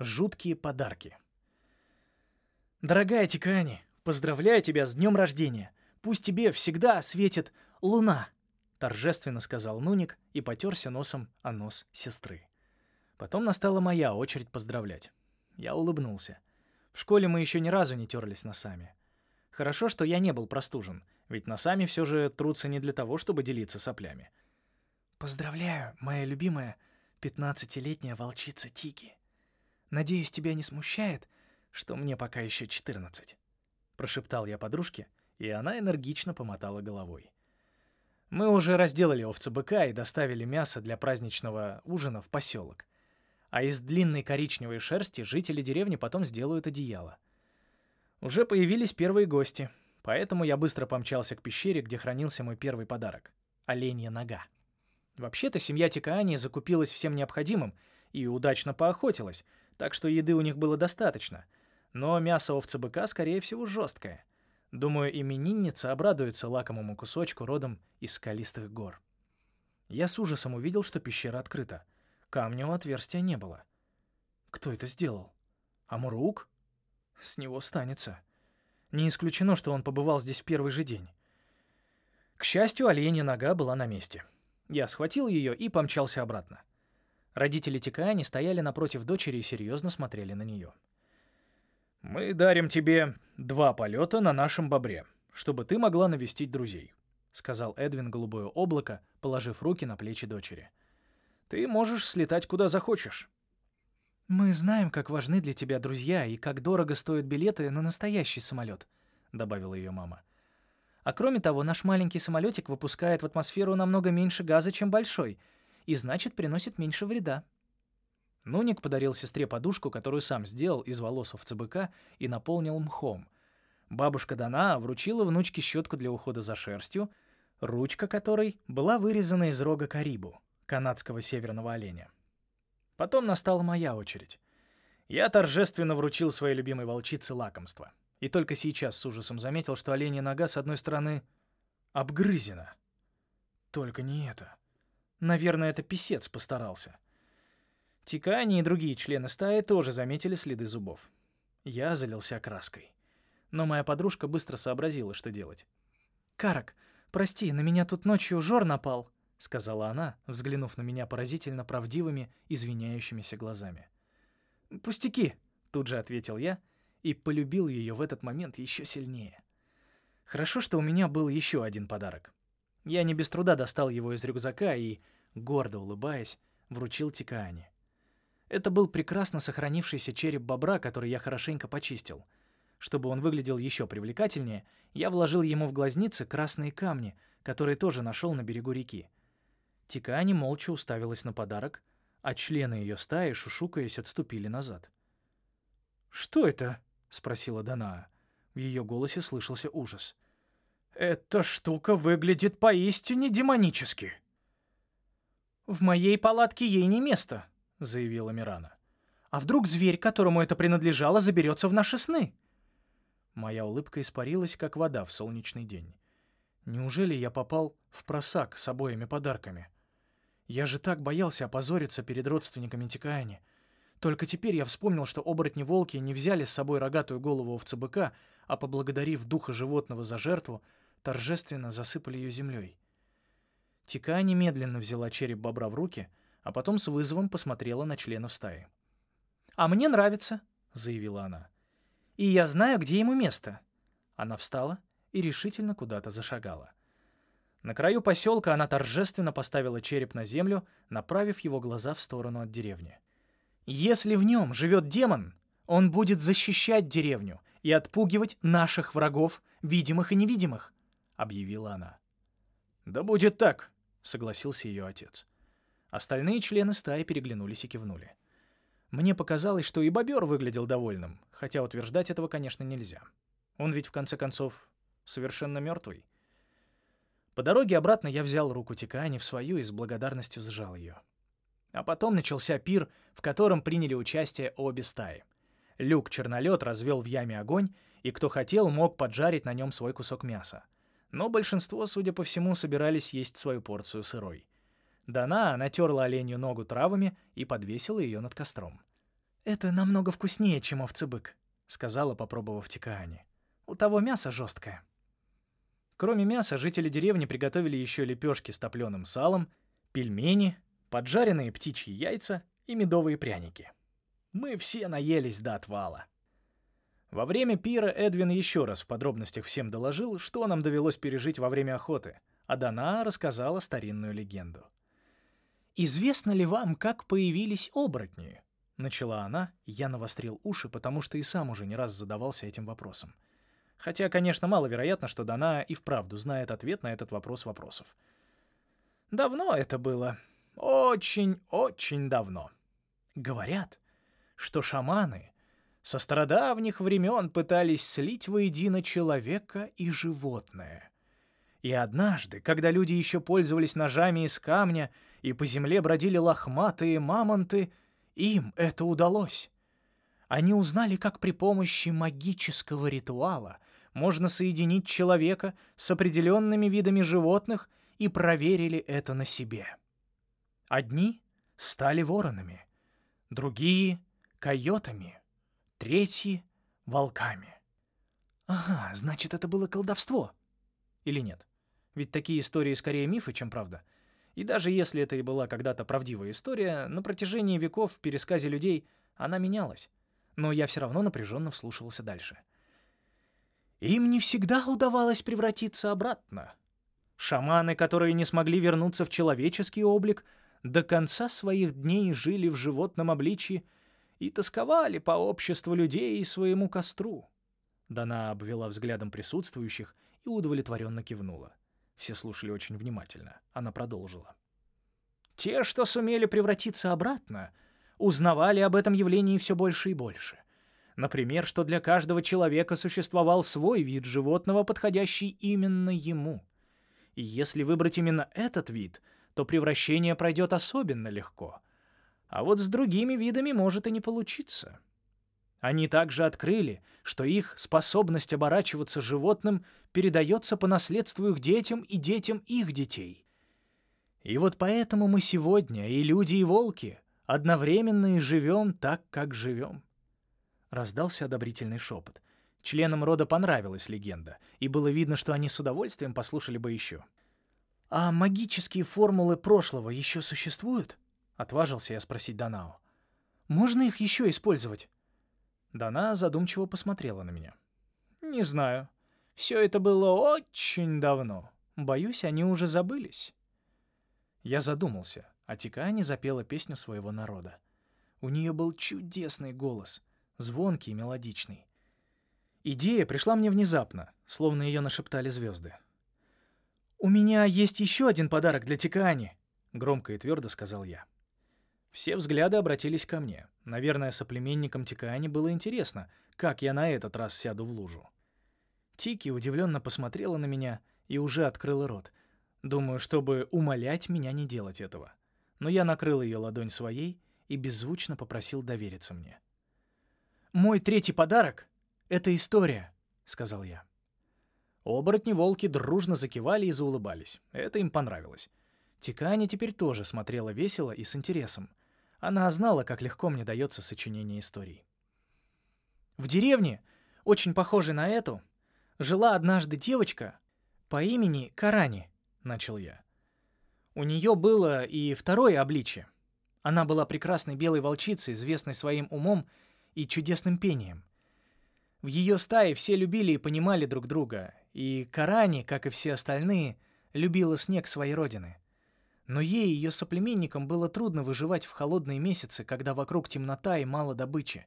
Жуткие подарки. «Дорогая Тикани, поздравляю тебя с днем рождения! Пусть тебе всегда светит луна!» Торжественно сказал Нуник и потерся носом о нос сестры. Потом настала моя очередь поздравлять. Я улыбнулся. В школе мы еще ни разу не терлись носами. Хорошо, что я не был простужен, ведь носами все же трутся не для того, чтобы делиться соплями. «Поздравляю, моя любимая пятнадцатилетняя волчица Тики», Надеюсь, тебя не смущает, что мне пока еще 14. Прошептал я подружке, и она энергично помотала головой. Мы уже разделали овца быка и доставили мясо для праздничного ужина в поселок. А из длинной коричневой шерсти жители деревни потом сделают одеяло. Уже появились первые гости, поэтому я быстро помчался к пещере, где хранился мой первый подарок — оленья нога. Вообще-то семья Тикаани закупилась всем необходимым и удачно поохотилась — так что еды у них было достаточно. Но мясо овца-быка, скорее всего, жесткое. Думаю, именинница обрадуется лакомому кусочку родом из скалистых гор. Я с ужасом увидел, что пещера открыта. Камня у отверстия не было. Кто это сделал? Амурук? С него станется. Не исключено, что он побывал здесь в первый же день. К счастью, оленья нога была на месте. Я схватил ее и помчался обратно. Родители Тикаани стояли напротив дочери и серьезно смотрели на нее. «Мы дарим тебе два полета на нашем бобре, чтобы ты могла навестить друзей», — сказал Эдвин Голубое облако, положив руки на плечи дочери. «Ты можешь слетать куда захочешь». «Мы знаем, как важны для тебя друзья и как дорого стоят билеты на настоящий самолет», — добавила ее мама. «А кроме того, наш маленький самолетик выпускает в атмосферу намного меньше газа, чем большой — и значит приносит меньше вреда. Нуник подарил сестре подушку, которую сам сделал из волос овца и наполнил мхом. Бабушка Дана вручила внучке щетку для ухода за шерстью, ручка которой была вырезана из рога карибу, канадского северного оленя. Потом настала моя очередь. Я торжественно вручил своей любимой волчице лакомство. И только сейчас с ужасом заметил, что оленья нога с одной стороны обгрызена. Только не это. Наверное, это писец постарался. Тикани и другие члены стаи тоже заметили следы зубов. Я залился краской. Но моя подружка быстро сообразила, что делать. «Карак, прости, на меня тут ночью жор напал», — сказала она, взглянув на меня поразительно правдивыми, извиняющимися глазами. «Пустяки», — тут же ответил я и полюбил ее в этот момент еще сильнее. Хорошо, что у меня был еще один подарок. Я не без труда достал его из рюкзака и, гордо улыбаясь, вручил Тикаане. Это был прекрасно сохранившийся череп бобра, который я хорошенько почистил. Чтобы он выглядел еще привлекательнее, я вложил ему в глазницы красные камни, которые тоже нашел на берегу реки. Тикаани молча уставилась на подарок, а члены ее стаи, шушукаясь, отступили назад. «Что это?» — спросила Данаа. В ее голосе слышался ужас. «Эта штука выглядит поистине демонически». «В моей палатке ей не место», — заявила Мирана. «А вдруг зверь, которому это принадлежало, заберется в наши сны?» Моя улыбка испарилась, как вода в солнечный день. Неужели я попал в просак с обоими подарками? Я же так боялся опозориться перед родственниками Тикаани. Только теперь я вспомнил, что оборотни-волки не взяли с собой рогатую голову овца-быка, а, поблагодарив духа животного за жертву, торжественно засыпали ее землей. Тика немедленно взяла череп бобра в руки, а потом с вызовом посмотрела на членов стаи. «А мне нравится», — заявила она. «И я знаю, где ему место». Она встала и решительно куда-то зашагала. На краю поселка она торжественно поставила череп на землю, направив его глаза в сторону от деревни. «Если в нем живет демон, он будет защищать деревню и отпугивать наших врагов, видимых и невидимых. — объявила она. «Да будет так», — согласился ее отец. Остальные члены стаи переглянулись и кивнули. Мне показалось, что и бобер выглядел довольным, хотя утверждать этого, конечно, нельзя. Он ведь, в конце концов, совершенно мертвый. По дороге обратно я взял руку Тикани в свою и с благодарностью сжал ее. А потом начался пир, в котором приняли участие обе стаи. Люк-чернолет развел в яме огонь, и кто хотел, мог поджарить на нем свой кусок мяса но большинство, судя по всему, собирались есть свою порцию сырой. Дана натерла оленью ногу травами и подвесила ее над костром. «Это намного вкуснее, чем овцебык», — сказала, попробовав Тикаани. «У того мясо жесткое». Кроме мяса, жители деревни приготовили еще лепешки с топленым салом, пельмени, поджаренные птичьи яйца и медовые пряники. Мы все наелись до отвала. Во время пира Эдвин еще раз в подробностях всем доложил, что нам довелось пережить во время охоты, а Дана рассказала старинную легенду. «Известно ли вам, как появились оборотни?» Начала она, я навострил уши, потому что и сам уже не раз задавался этим вопросом. Хотя, конечно, маловероятно, что Дана и вправду знает ответ на этот вопрос вопросов. Давно это было. Очень-очень давно. Говорят, что шаманы со стародавних времен пытались слить воедино человека и животное. И однажды, когда люди еще пользовались ножами из камня и по земле бродили лохматые мамонты, им это удалось. Они узнали, как при помощи магического ритуала можно соединить человека с определенными видами животных и проверили это на себе. Одни стали воронами, другие — койотами, третьи — волками. Ага, значит, это было колдовство. Или нет? Ведь такие истории скорее мифы, чем правда. И даже если это и была когда-то правдивая история, на протяжении веков в пересказе людей она менялась. Но я все равно напряженно вслушивался дальше. Им не всегда удавалось превратиться обратно. Шаманы, которые не смогли вернуться в человеческий облик, до конца своих дней жили в животном обличье и тосковали по обществу людей и своему костру. Дана обвела взглядом присутствующих и удовлетворенно кивнула. Все слушали очень внимательно. Она продолжила. Те, что сумели превратиться обратно, узнавали об этом явлении все больше и больше. Например, что для каждого человека существовал свой вид животного, подходящий именно ему. И если выбрать именно этот вид, то превращение пройдет особенно легко. А вот с другими видами может и не получиться. Они также открыли, что их способность оборачиваться животным передается по наследству их детям и детям их детей. И вот поэтому мы сегодня, и люди, и волки, одновременно и живем так, как живем. Раздался одобрительный шепот. Членам рода понравилась легенда, и было видно, что они с удовольствием послушали бы еще. «А магические формулы прошлого еще существуют?» — отважился я спросить Данао. «Можно их еще использовать?» Дана задумчиво посмотрела на меня. «Не знаю. Все это было очень давно. Боюсь, они уже забылись». Я задумался, а Тикаани запела песню своего народа. У нее был чудесный голос, звонкий и мелодичный. Идея пришла мне внезапно, словно ее нашептали звезды. «У меня есть еще один подарок для Тикаани», — громко и твердо сказал я. Все взгляды обратились ко мне. Наверное, соплеменникам Тикаани было интересно, как я на этот раз сяду в лужу. Тики удивленно посмотрела на меня и уже открыла рот. Думаю, чтобы умолять меня не делать этого. Но я накрыл ее ладонь своей и беззвучно попросил довериться мне. «Мой третий подарок — это история», — сказал я. Оборотни-волки дружно закивали и заулыбались. Это им понравилось. Тикани теперь тоже смотрела весело и с интересом — она знала, как легко мне дается сочинение историй. В деревне, очень похожей на эту, жила однажды девочка по имени Карани, начал я. У нее было и второе обличие. Она была прекрасной белой волчицей, известной своим умом и чудесным пением. В ее стае все любили и понимали друг друга, и Карани, как и все остальные, любила снег своей родины. Но ей и ее соплеменникам было трудно выживать в холодные месяцы, когда вокруг темнота и мало добычи.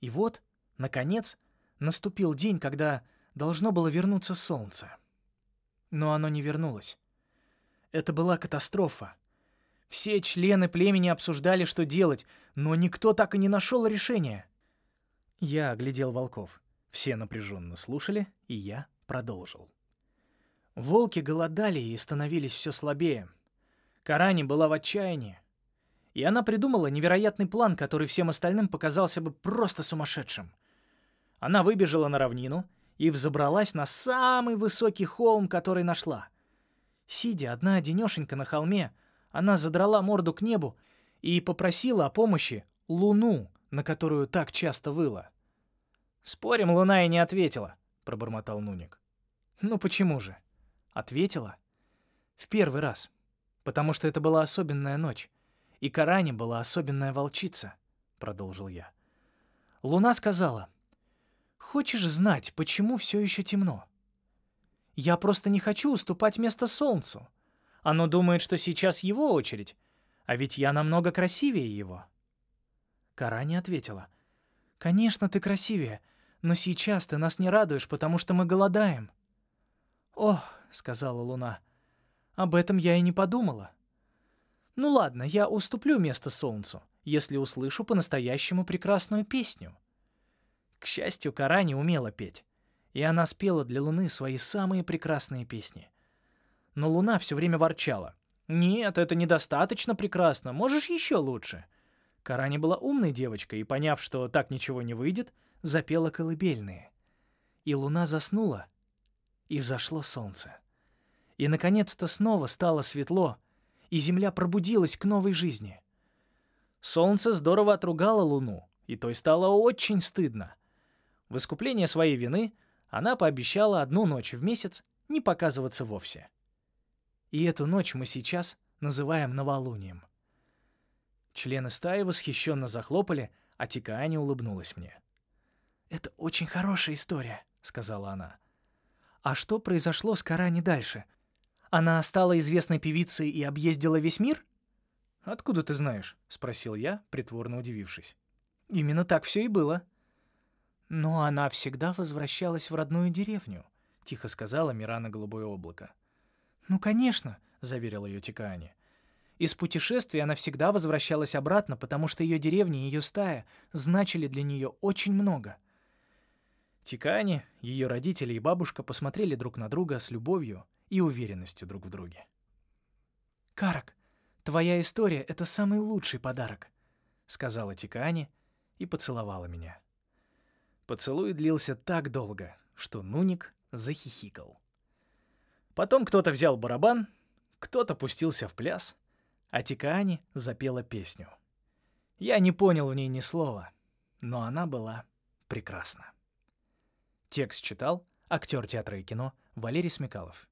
И вот, наконец, наступил день, когда должно было вернуться солнце. Но оно не вернулось. Это была катастрофа. Все члены племени обсуждали, что делать, но никто так и не нашел решения. Я оглядел волков. Все напряженно слушали, и я продолжил. Волки голодали и становились все слабее. Карани была в отчаянии. И она придумала невероятный план, который всем остальным показался бы просто сумасшедшим. Она выбежала на равнину и взобралась на самый высокий холм, который нашла. Сидя одна одинешенька на холме, она задрала морду к небу и попросила о помощи Луну, на которую так часто выла?» «Спорим, луна и не ответила», — пробормотал Нуник. «Ну почему же?» «Ответила?» «В первый раз. Потому что это была особенная ночь. И Каране была особенная волчица», — продолжил я. Луна сказала, «Хочешь знать, почему все еще темно?» «Я просто не хочу уступать место солнцу. Оно думает, что сейчас его очередь, а ведь я намного красивее его». Карани ответила, «Конечно, ты красивее, но сейчас ты нас не радуешь, потому что мы голодаем». «Ох», — сказала Луна, — «об этом я и не подумала». «Ну ладно, я уступлю место Солнцу, если услышу по-настоящему прекрасную песню». К счастью, Кара не умела петь, и она спела для Луны свои самые прекрасные песни. Но Луна все время ворчала. «Нет, это недостаточно прекрасно, можешь еще лучше». Карани была умной девочкой и, поняв, что так ничего не выйдет, запела колыбельные. И луна заснула, и взошло солнце. И, наконец-то, снова стало светло, и земля пробудилась к новой жизни. Солнце здорово отругало луну, и той стало очень стыдно. В искупление своей вины она пообещала одну ночь в месяц не показываться вовсе. И эту ночь мы сейчас называем новолунием. Члены стаи восхищенно захлопали, а Тикаани улыбнулась мне. «Это очень хорошая история», — сказала она. «А что произошло с Карани дальше? Она стала известной певицей и объездила весь мир?» «Откуда ты знаешь?» — спросил я, притворно удивившись. «Именно так все и было». «Но она всегда возвращалась в родную деревню», — тихо сказала Мирана Голубое облако. «Ну, конечно», — заверила ее Тикаани. Из путешествий она всегда возвращалась обратно, потому что ее деревня и ее стая значили для нее очень много. Тикани, ее родители и бабушка посмотрели друг на друга с любовью и уверенностью друг в друге. «Карак, твоя история — это самый лучший подарок», — сказала Тикани и поцеловала меня. Поцелуй длился так долго, что Нуник захихикал. Потом кто-то взял барабан, кто-то пустился в пляс — а Тикаани запела песню. Я не понял в ней ни слова, но она была прекрасна. Текст читал актер театра и кино Валерий Смекалов.